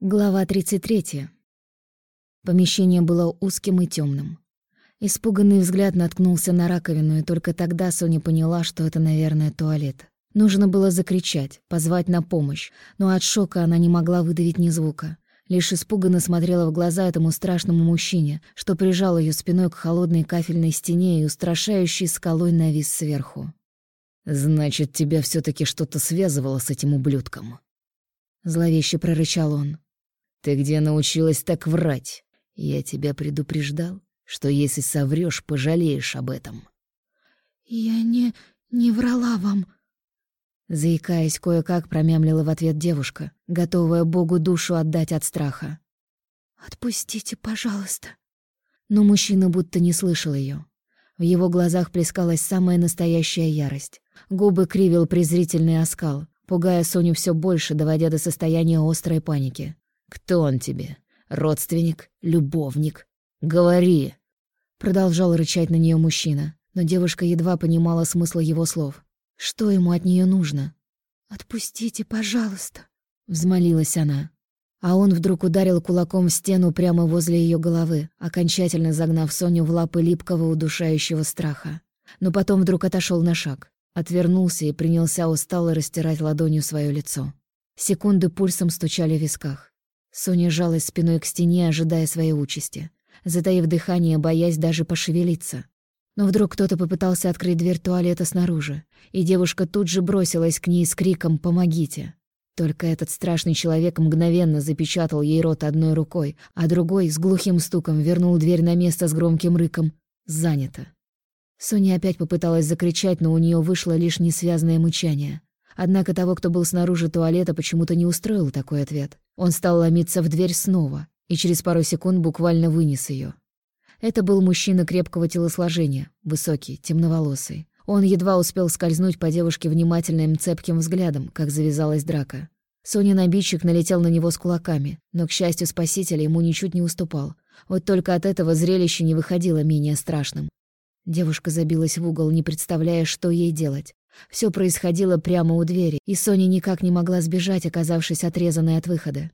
Глава 33. Помещение было узким и темным. Испуганный взгляд наткнулся на раковину, и только тогда Соня поняла, что это, наверное, туалет. Нужно было закричать, позвать на помощь, но от шока она не могла выдавить ни звука. Лишь испуганно смотрела в глаза этому страшному мужчине, что прижал ее спиной к холодной кафельной стене и устрашающей скалой навис сверху. «Значит, тебя все таки что-то связывало с этим ублюдком?» Зловеще прорычал он. Ты где научилась так врать? Я тебя предупреждал, что если соврёшь, пожалеешь об этом. Я не... не врала вам. Заикаясь, кое-как промямлила в ответ девушка, готовая Богу душу отдать от страха. «Отпустите, пожалуйста». Но мужчина будто не слышал её. В его глазах плескалась самая настоящая ярость. Губы кривил презрительный оскал, пугая Соню всё больше, доводя до состояния острой паники. «Кто он тебе? Родственник? Любовник? Говори!» Продолжал рычать на нее мужчина, но девушка едва понимала смысл его слов. Что ему от нее нужно? «Отпустите, пожалуйста», — взмолилась она. А он вдруг ударил кулаком в стену прямо возле ее головы, окончательно загнав Соню в лапы липкого удушающего страха. Но потом вдруг отошел на шаг, отвернулся и принялся устало растирать ладонью свое лицо. Секунды пульсом стучали в висках. Соня жалась спиной к стене, ожидая своей участи, затаив дыхание, боясь даже пошевелиться. Но вдруг кто-то попытался открыть дверь туалета снаружи, и девушка тут же бросилась к ней с криком «Помогите!». Только этот страшный человек мгновенно запечатал ей рот одной рукой, а другой с глухим стуком вернул дверь на место с громким рыком «Занято!». Соня опять попыталась закричать, но у нее вышло лишь несвязное мычание. Однако того, кто был снаружи туалета, почему-то не устроил такой ответ. Он стал ломиться в дверь снова и через пару секунд буквально вынес ее. Это был мужчина крепкого телосложения, высокий, темноволосый. Он едва успел скользнуть по девушке внимательным цепким взглядом, как завязалась драка. Сонин обидчик налетел на него с кулаками, но, к счастью, спаситель ему ничуть не уступал. Вот только от этого зрелище не выходило менее страшным. Девушка забилась в угол, не представляя, что ей делать. Все происходило прямо у двери, и Соня никак не могла сбежать, оказавшись отрезанной от выхода.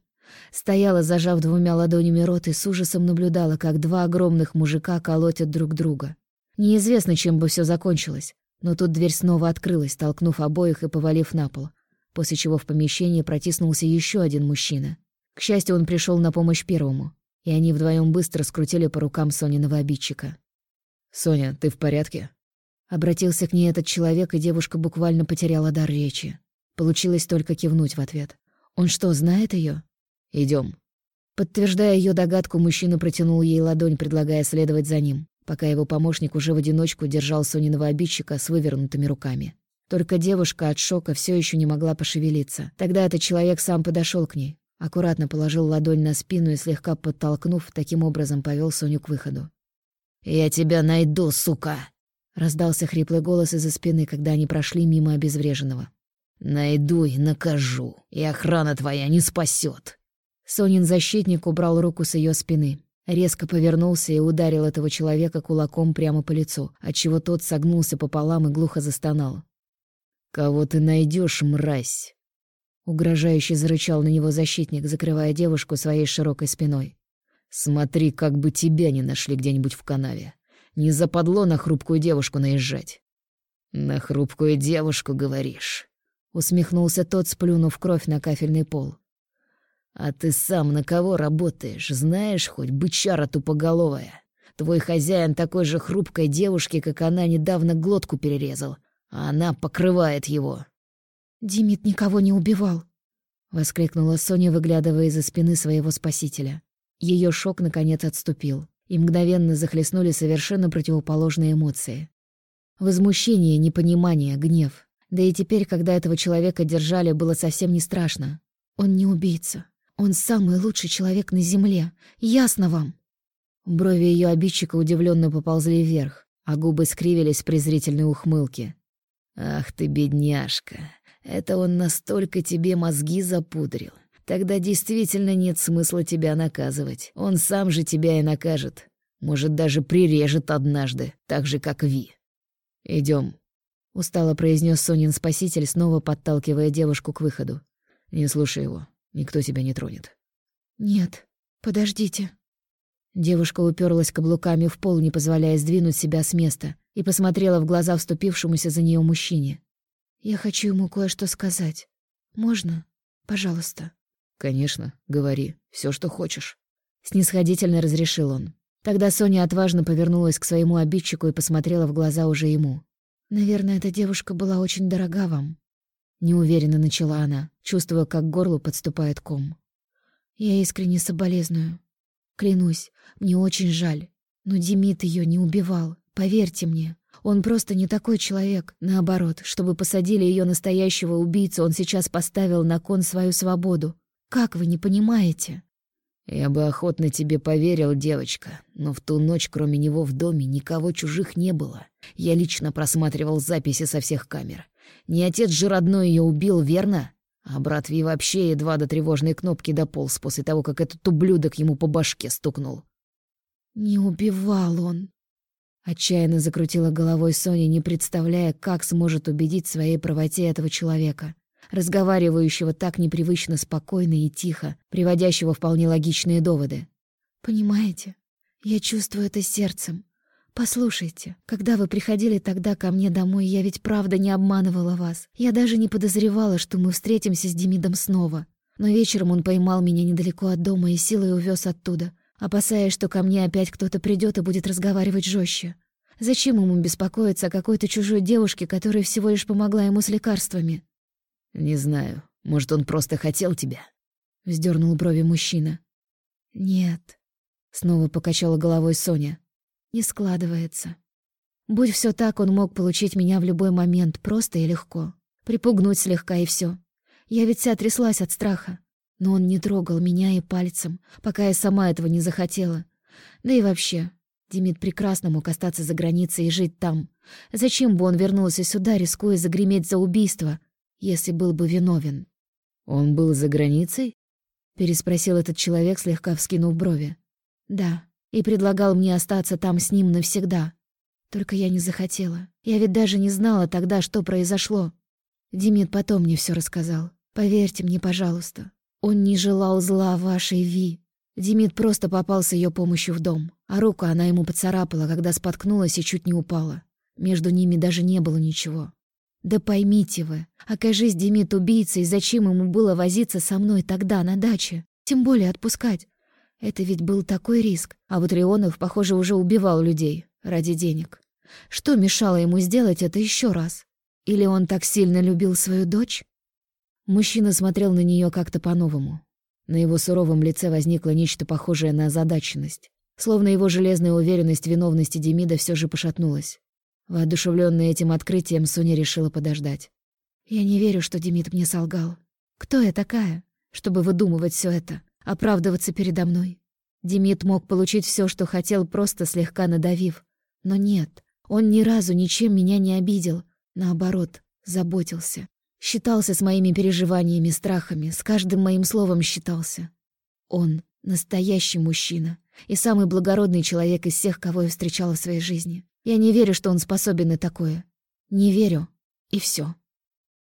Стояла, зажав двумя ладонями рот, и с ужасом наблюдала, как два огромных мужика колотят друг друга. Неизвестно, чем бы все закончилось, но тут дверь снова открылась, толкнув обоих и повалив на пол, после чего в помещение протиснулся еще один мужчина. К счастью, он пришел на помощь первому, и они вдвоем быстро скрутили по рукам Сониного обидчика. «Соня, ты в порядке?» Обратился к ней этот человек, и девушка буквально потеряла дар речи. Получилось только кивнуть в ответ. Он что, знает ее? Идем. Подтверждая ее догадку, мужчина протянул ей ладонь, предлагая следовать за ним, пока его помощник уже в одиночку держал Сониного обидчика с вывернутыми руками. Только девушка от шока все еще не могла пошевелиться. Тогда этот человек сам подошел к ней, аккуратно положил ладонь на спину и, слегка подтолкнув, таким образом повел Соню к выходу. «Я тебя найду, сука!» Раздался хриплый голос из-за спины, когда они прошли мимо обезвреженного. «Найду и накажу, и охрана твоя не спасет. Сонин защитник убрал руку с ее спины, резко повернулся и ударил этого человека кулаком прямо по лицу, отчего тот согнулся пополам и глухо застонал. «Кого ты найдешь, мразь?» Угрожающе зарычал на него защитник, закрывая девушку своей широкой спиной. «Смотри, как бы тебя не нашли где-нибудь в канаве. Не западло на хрупкую девушку наезжать. «На хрупкую девушку, говоришь?» Усмехнулся тот, сплюнув кровь на кафельный пол. «А ты сам на кого работаешь, знаешь, хоть бычара тупоголовая? Твой хозяин такой же хрупкой девушки, как она, недавно глотку перерезал, а она покрывает его». «Димит никого не убивал», — воскликнула Соня, выглядывая из-за спины своего спасителя. Ее шок, наконец, отступил и мгновенно захлестнули совершенно противоположные эмоции. Возмущение, непонимание, гнев. Да и теперь, когда этого человека держали, было совсем не страшно. Он не убийца. Он самый лучший человек на земле. Ясно вам? Брови ее обидчика удивленно поползли вверх, а губы скривились в презрительной ухмылке. «Ах ты, бедняжка! Это он настолько тебе мозги запудрил. Тогда действительно нет смысла тебя наказывать. Он сам же тебя и накажет. Может, даже прирежет однажды, так же, как Ви. Идем. устало произнес Сонин спаситель, снова подталкивая девушку к выходу. Не слушай его, никто тебя не тронет. «Нет, подождите». Девушка уперлась каблуками в пол, не позволяя сдвинуть себя с места, и посмотрела в глаза вступившемуся за нее мужчине. «Я хочу ему кое-что сказать. Можно? Пожалуйста». «Конечно, говори, все, что хочешь». Снисходительно разрешил он. Тогда Соня отважно повернулась к своему обидчику и посмотрела в глаза уже ему. «Наверное, эта девушка была очень дорога вам». Неуверенно начала она, чувствуя, как к горлу подступает ком. «Я искренне соболезную. Клянусь, мне очень жаль. Но Демид ее не убивал, поверьте мне. Он просто не такой человек. Наоборот, чтобы посадили ее настоящего убийцу, он сейчас поставил на кон свою свободу. Как вы не понимаете?» «Я бы охотно тебе поверил, девочка, но в ту ночь кроме него в доме никого чужих не было. Я лично просматривал записи со всех камер. Не отец же родной ее убил, верно? А брат Ви вообще едва до тревожной кнопки дополз после того, как этот ублюдок ему по башке стукнул». «Не убивал он», Отчаянно закрутила головой Соня, не представляя, как сможет убедить в своей правоте этого человека разговаривающего так непривычно спокойно и тихо, приводящего вполне логичные доводы. «Понимаете, я чувствую это сердцем. Послушайте, когда вы приходили тогда ко мне домой, я ведь правда не обманывала вас. Я даже не подозревала, что мы встретимся с Демидом снова. Но вечером он поймал меня недалеко от дома и силой увез оттуда, опасаясь, что ко мне опять кто-то придет и будет разговаривать жестче. Зачем ему беспокоиться о какой-то чужой девушке, которая всего лишь помогла ему с лекарствами? «Не знаю. Может, он просто хотел тебя?» — вздернул брови мужчина. «Нет», — снова покачала головой Соня. «Не складывается. Будь все так, он мог получить меня в любой момент, просто и легко. Припугнуть слегка и все. Я ведь вся тряслась от страха. Но он не трогал меня и пальцем, пока я сама этого не захотела. Да и вообще, Демид прекрасно мог остаться за границей и жить там. Зачем бы он вернулся сюда, рискуя загреметь за убийство, если был бы виновен. «Он был за границей?» — переспросил этот человек, слегка вскинув брови. «Да, и предлагал мне остаться там с ним навсегда. Только я не захотела. Я ведь даже не знала тогда, что произошло. Демид потом мне все рассказал. Поверьте мне, пожалуйста. Он не желал зла вашей Ви. Демид просто попал с ее помощью в дом, а руку она ему поцарапала, когда споткнулась и чуть не упала. Между ними даже не было ничего. Да поймите вы, окажись Демид убийцей, зачем ему было возиться со мной тогда на даче? Тем более отпускать. Это ведь был такой риск. А вот Рионов, похоже, уже убивал людей ради денег. Что мешало ему сделать это еще раз? Или он так сильно любил свою дочь? Мужчина смотрел на нее как-то по-новому. На его суровом лице возникло нечто похожее на озадаченность. Словно его железная уверенность в виновности Демида все же пошатнулась. Воодушевленная этим открытием, Соня решила подождать. «Я не верю, что Демид мне солгал. Кто я такая, чтобы выдумывать все это, оправдываться передо мной? Демид мог получить все, что хотел, просто слегка надавив. Но нет, он ни разу ничем меня не обидел. Наоборот, заботился. Считался с моими переживаниями, страхами, с каждым моим словом считался. Он — настоящий мужчина и самый благородный человек из всех, кого я встречала в своей жизни. Я не верю, что он способен на такое. Не верю. И все.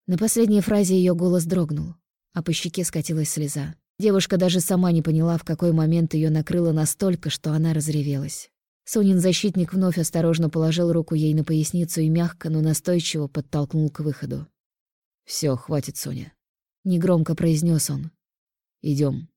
На последней фразе ее голос дрогнул, а по щеке скатилась слеза. Девушка даже сама не поняла, в какой момент ее накрыло настолько, что она разревелась. Сонин защитник вновь осторожно положил руку ей на поясницу и мягко, но настойчиво подтолкнул к выходу. Все, хватит, Соня», — негромко произнес он. Идем.